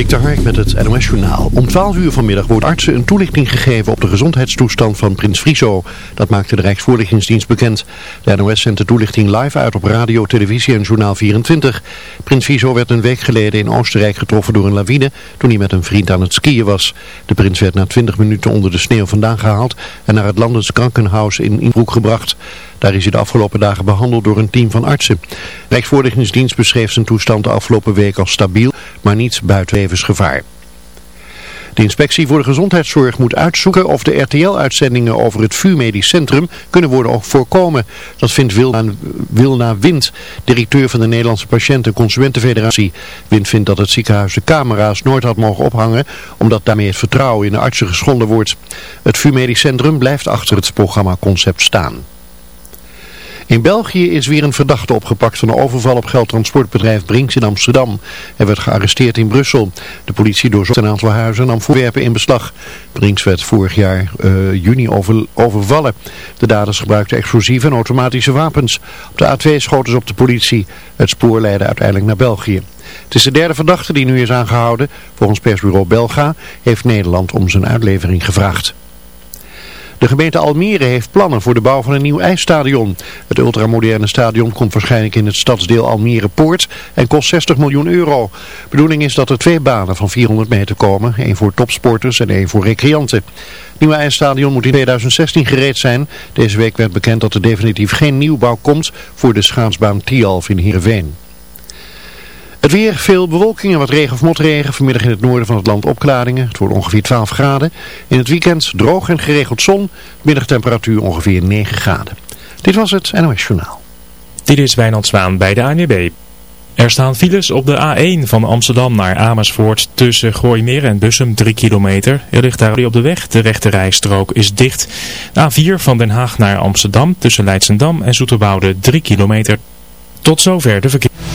Dik de Hark met het NOS Journaal. Om 12 uur vanmiddag wordt artsen een toelichting gegeven op de gezondheidstoestand van prins Friso. Dat maakte de Rijksvoorlichtingsdienst bekend. De NOS zendt de toelichting live uit op radio, televisie en journaal 24. Prins Friso werd een week geleden in Oostenrijk getroffen door een lawine toen hij met een vriend aan het skiën was. De prins werd na 20 minuten onder de sneeuw vandaan gehaald en naar het Landens Krankenhaus in Inbroek gebracht. Daar is hij de afgelopen dagen behandeld door een team van artsen. Rijksvoorlichtingsdienst beschreef zijn toestand de afgelopen week als stabiel, maar niet buiten levensgevaar. De inspectie voor de gezondheidszorg moet uitzoeken of de RTL-uitzendingen over het VU Medisch Centrum kunnen worden voorkomen. Dat vindt Wilna, Wilna Wind, directeur van de Nederlandse Patiënten- en Consumentenfederatie. Wind vindt dat het ziekenhuis de camera's nooit had mogen ophangen, omdat daarmee het vertrouwen in de artsen geschonden wordt. Het VU Medisch Centrum blijft achter het programmaconcept staan. In België is weer een verdachte opgepakt van een overval op geldtransportbedrijf Brinks in Amsterdam. Hij werd gearresteerd in Brussel. De politie doorzocht een aantal huizen en nam voorwerpen in beslag. Brinks werd vorig jaar uh, juni over, overvallen. De daders gebruikten explosieven en automatische wapens. Op de A2 schoten ze op de politie. Het spoor leidde uiteindelijk naar België. Het is de derde verdachte die nu is aangehouden. Volgens persbureau Belga heeft Nederland om zijn uitlevering gevraagd. De gemeente Almere heeft plannen voor de bouw van een nieuw ijsstadion. Het ultramoderne stadion komt waarschijnlijk in het stadsdeel Almere Poort en kost 60 miljoen euro. Bedoeling is dat er twee banen van 400 meter komen, één voor topsporters en één voor recreanten. Het nieuwe ijsstadion moet in 2016 gereed zijn. Deze week werd bekend dat er definitief geen nieuwbouw komt voor de schaatsbaan Tialf in Heerenveen. Het weer, veel bewolking en wat regen of motregen. Vanmiddag in het noorden van het land opklaringen. Het wordt ongeveer 12 graden. In het weekend droog en geregeld zon. Middagtemperatuur ongeveer 9 graden. Dit was het NOS Journaal. Dit is Wijnand Zwaan bij de ANWB. Er staan files op de A1 van Amsterdam naar Amersfoort tussen Gooimeer en Bussum 3 kilometer. Er ligt daar op de weg. De rechte rijstrook is dicht. De A4 van Den Haag naar Amsterdam tussen Leidsendam en Zoeterwoude 3 kilometer. Tot zover de verkeer.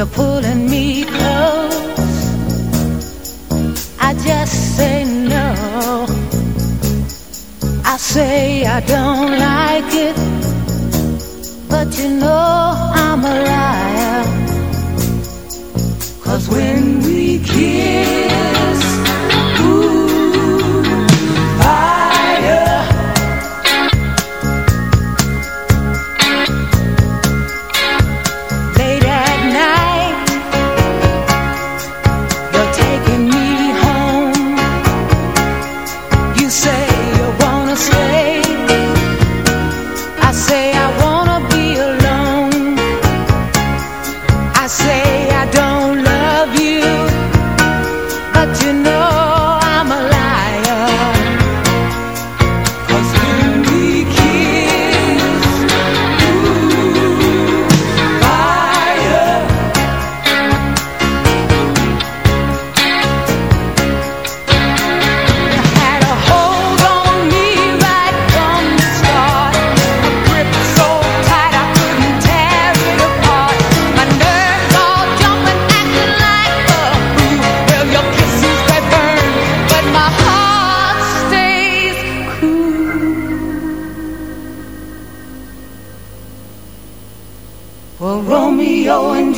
You're pulling going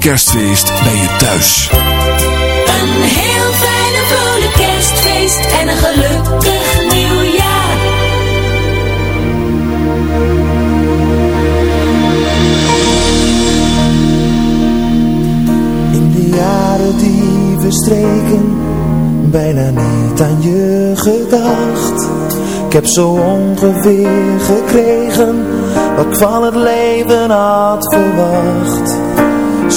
kerstfeest bij je thuis. Een heel fijne vrolijk kerstfeest en een gelukkig nieuwjaar. In de jaren die verstreken, bijna niet aan je gedacht. Ik heb zo ongeveer gekregen, wat ik van het leven had verwacht.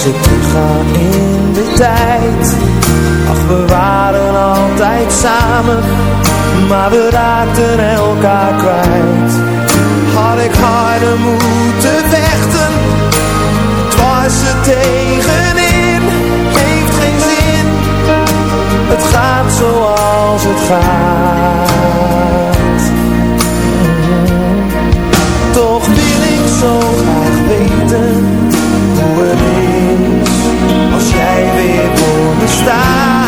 als ik in de tijd. Ach, we waren altijd samen, maar we raakten elkaar kwijt. Had ik harder moeten vechten, dwars er tegenin, heeft geen zin. Het gaat zoals het gaat. Toch wil ik zo graag weten hoe het is jij weer voor me staat.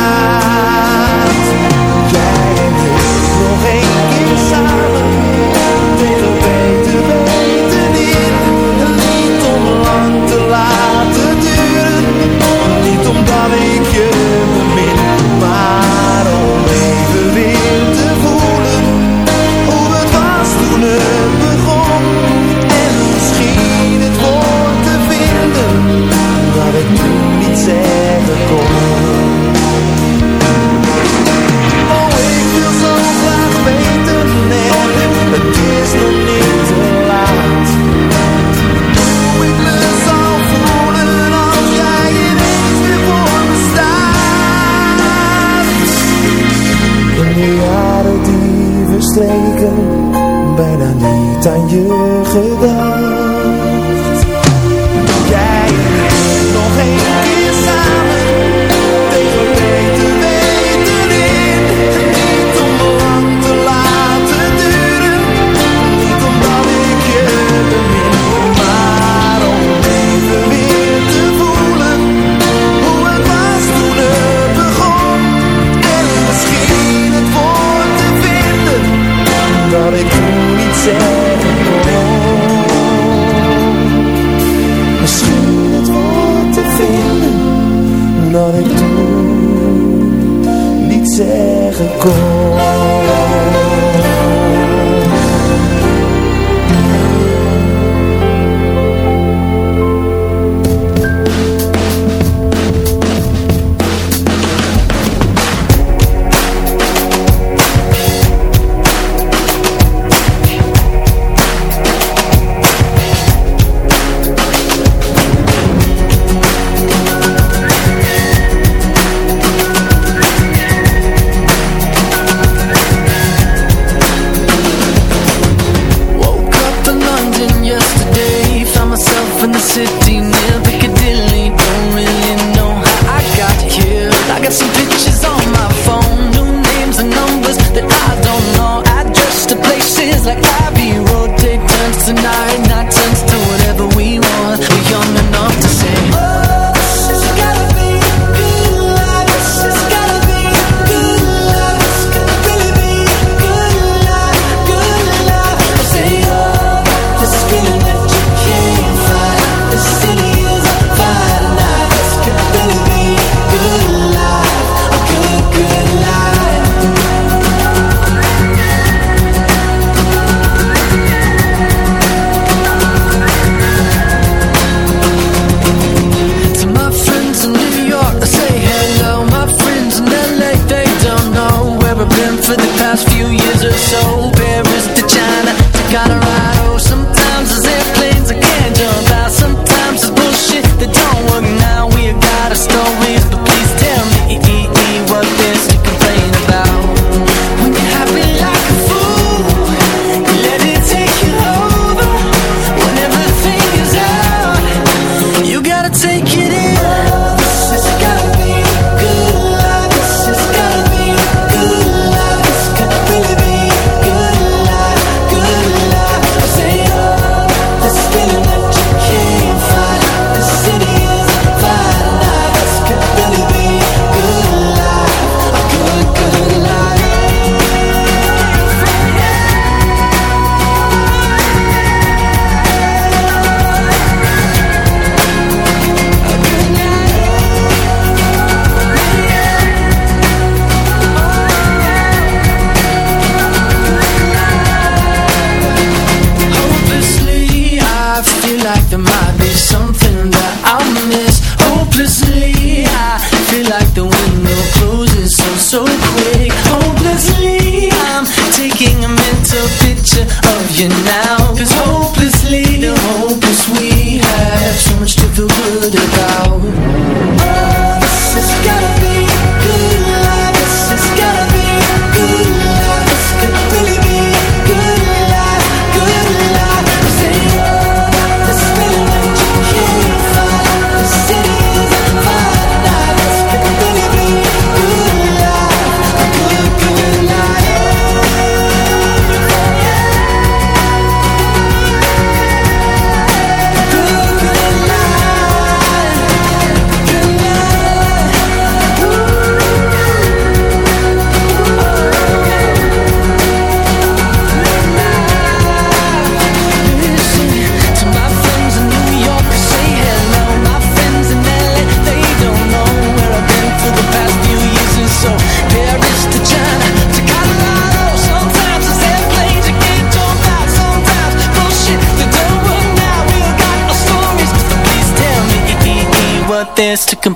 tonight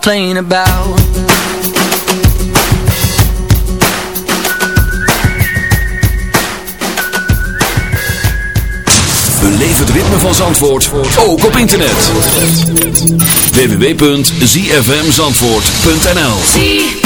complain about Beleef het ritme van Zandvoort, ook op internet. www.zfmzandvoort.nl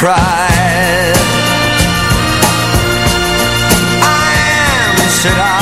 cry. I am, said I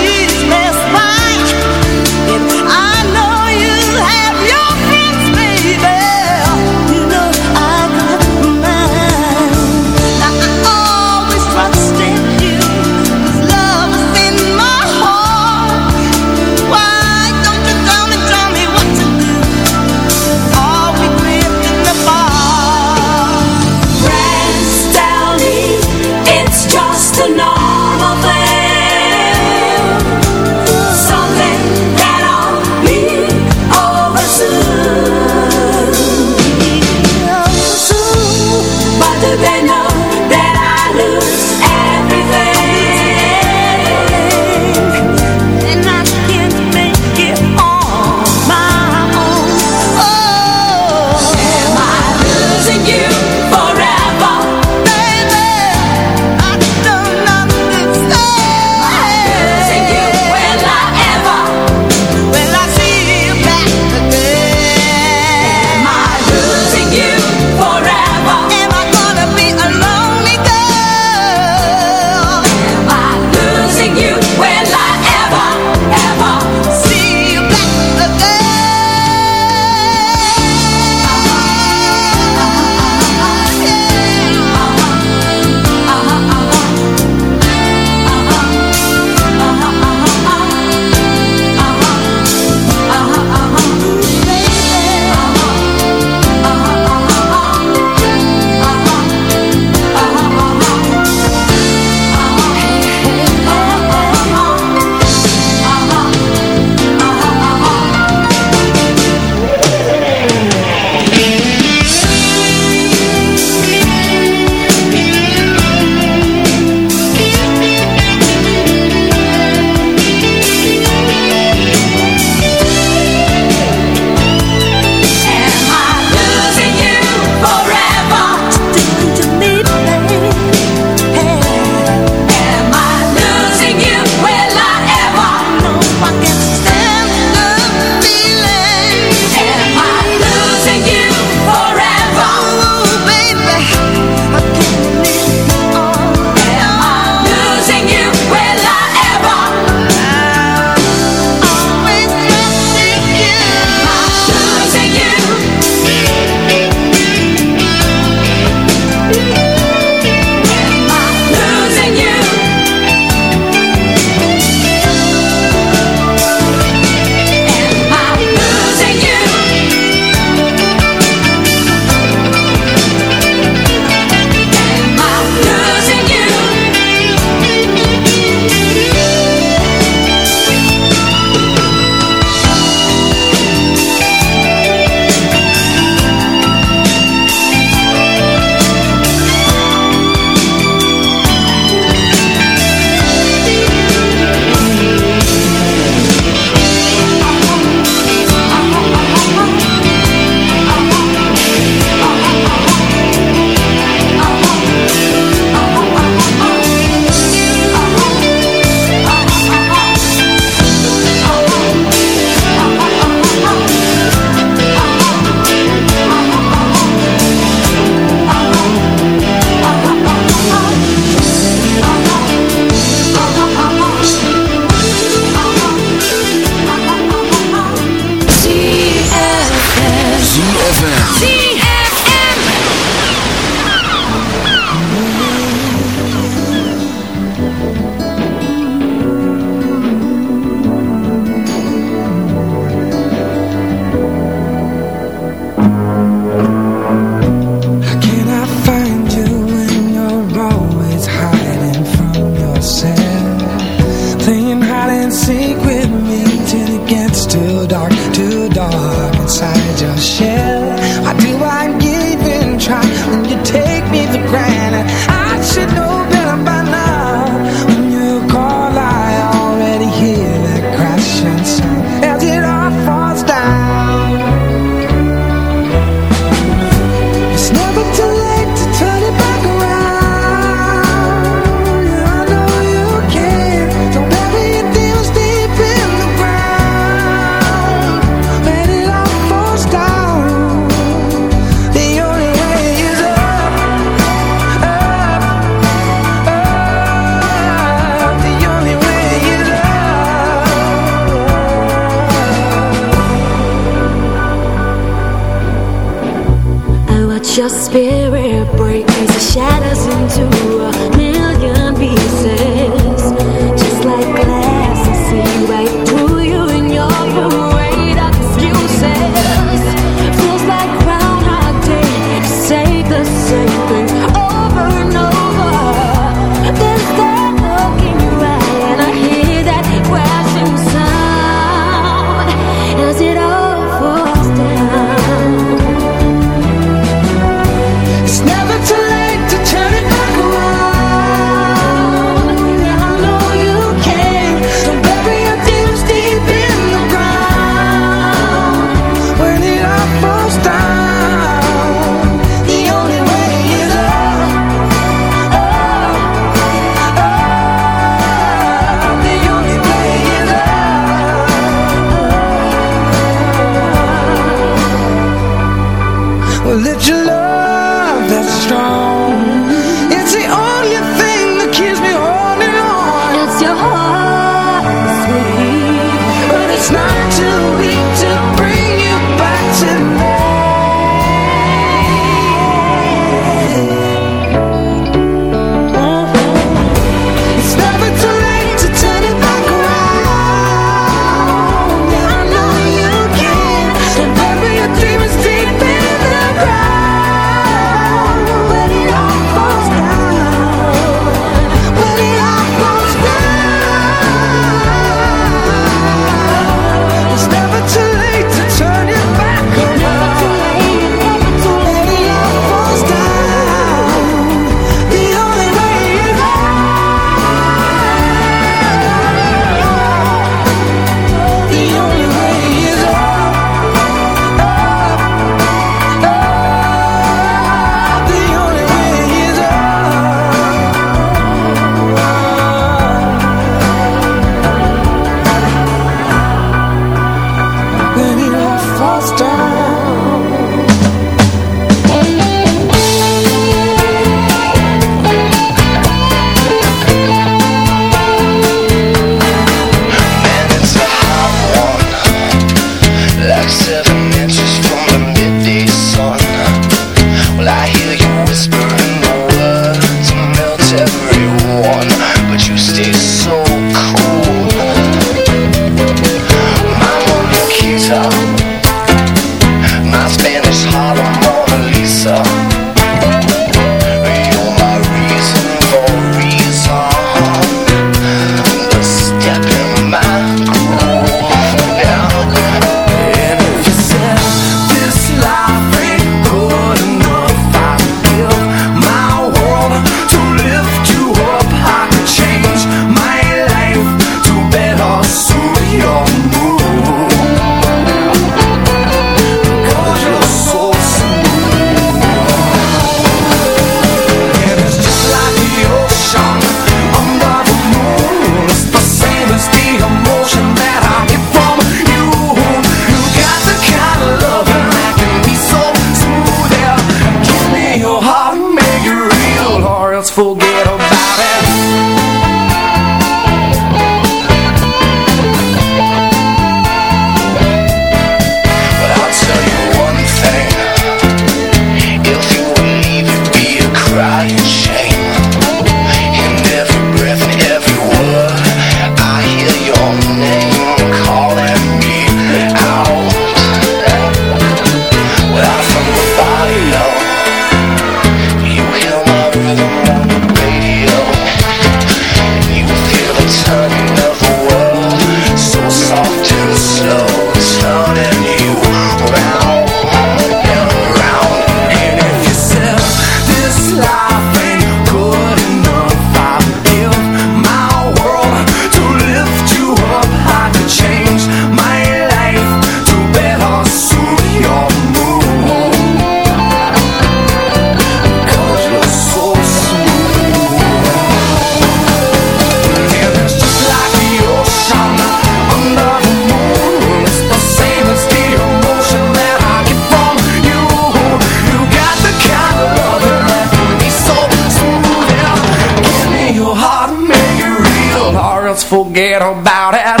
forget about it.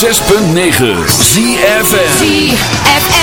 106.9 ZFM ZFM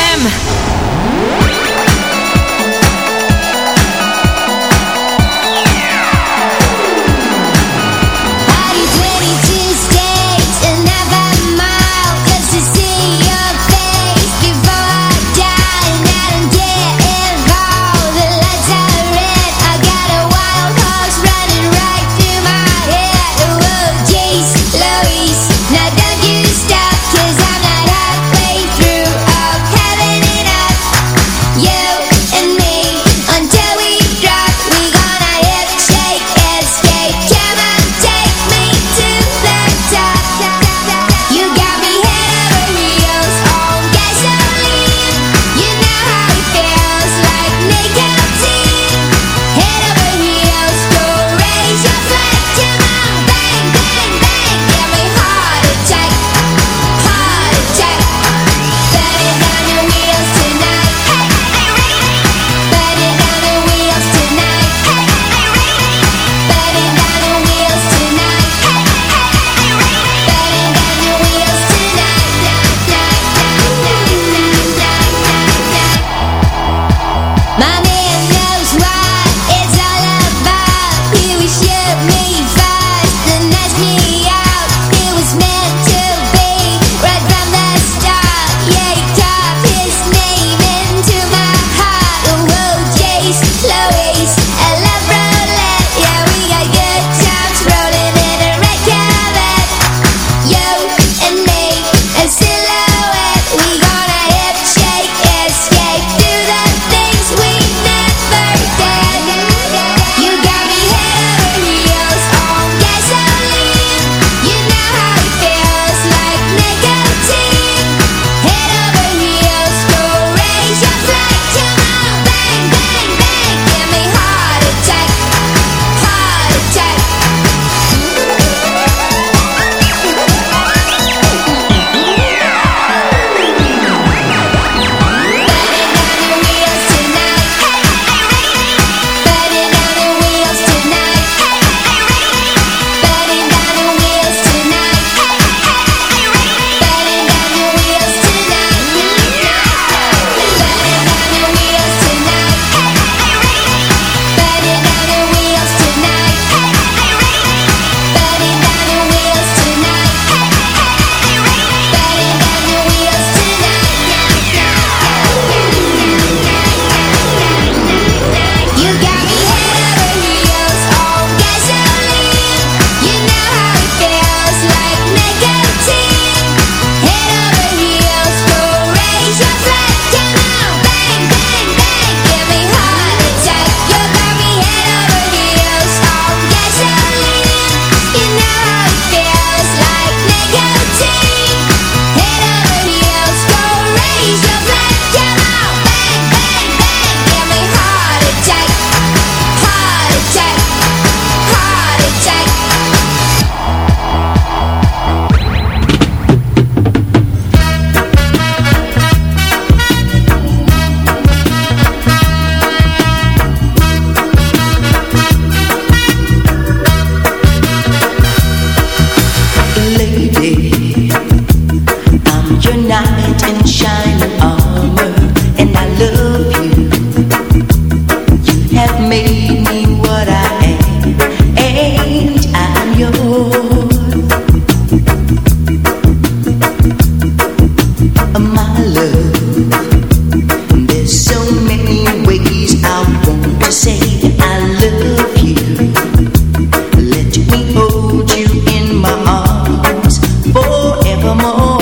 come on.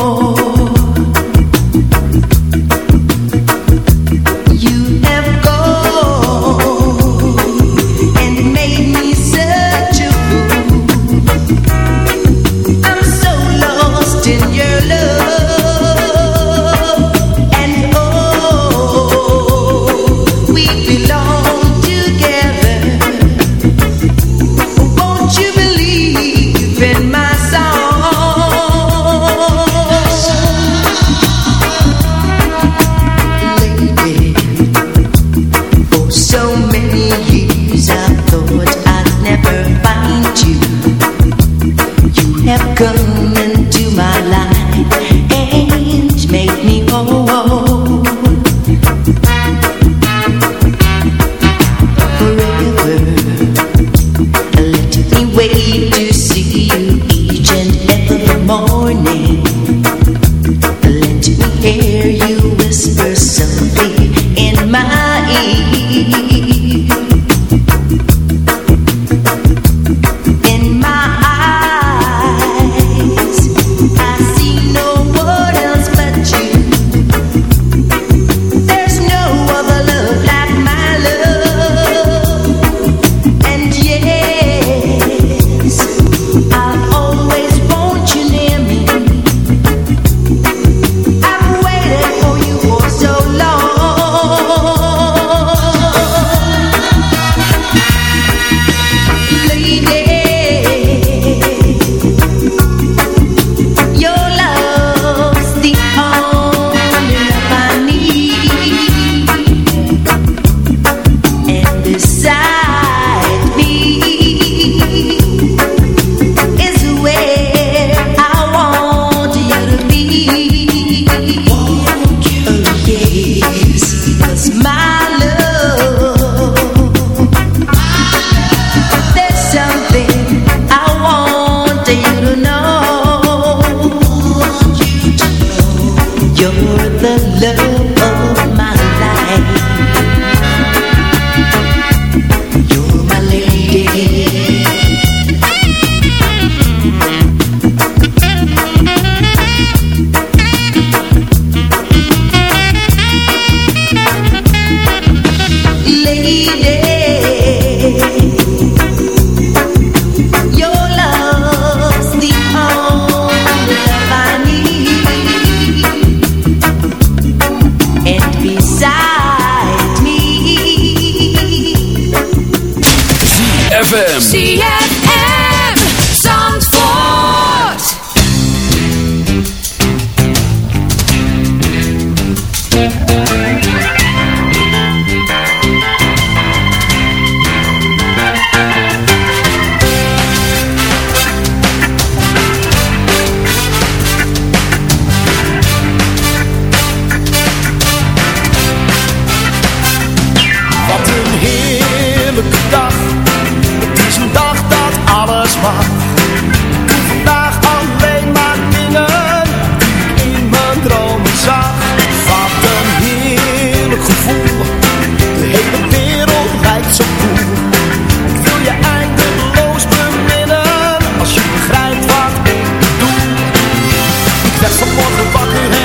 Vanmorgen wakker